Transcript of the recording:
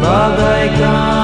bagaikan